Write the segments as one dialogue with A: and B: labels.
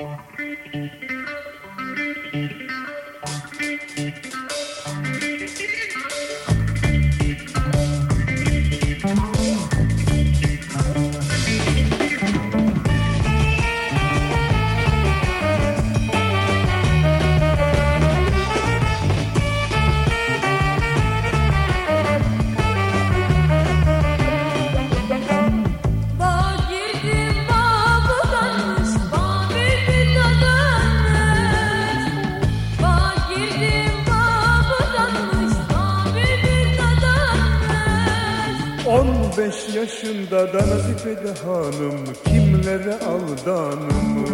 A: Thank you.
B: 15 yaşında da Nazifede hanım kimlere aldanmış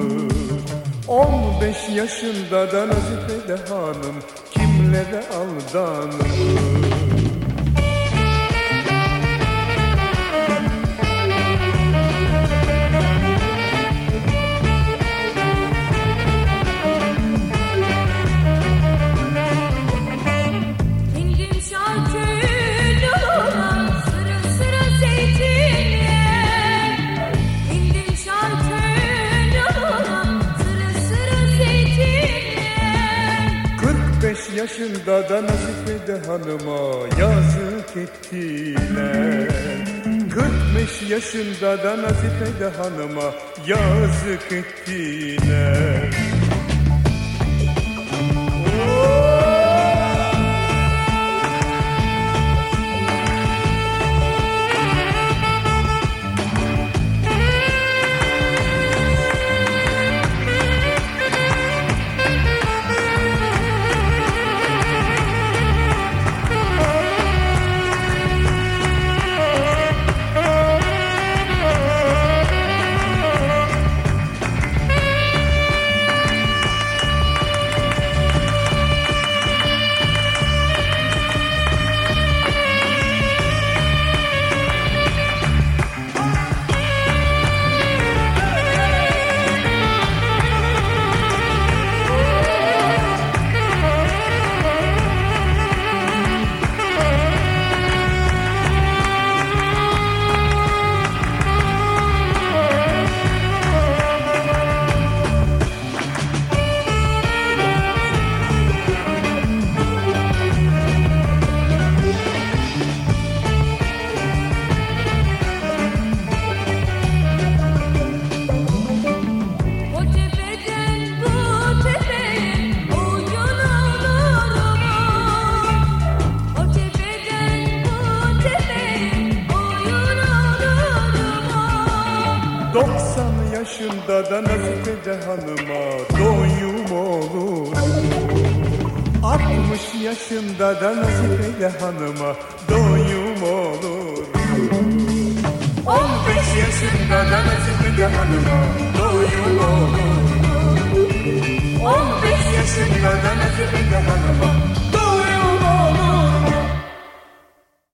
B: 15 yaşında da Nazifede hanım kimlere aldanmış yaşında da Nazifede hanıma yazık ettiler. 45 yaşında da Nazifede hanıma yazık ettiler yaşında da Nazifede hanıma doyum olur. 60 yaşında da Nazifede hanıma doyum olur. 15 yaşında da Nazifede hanıma doyum olur. 15 yaşında da Nazifede hanıma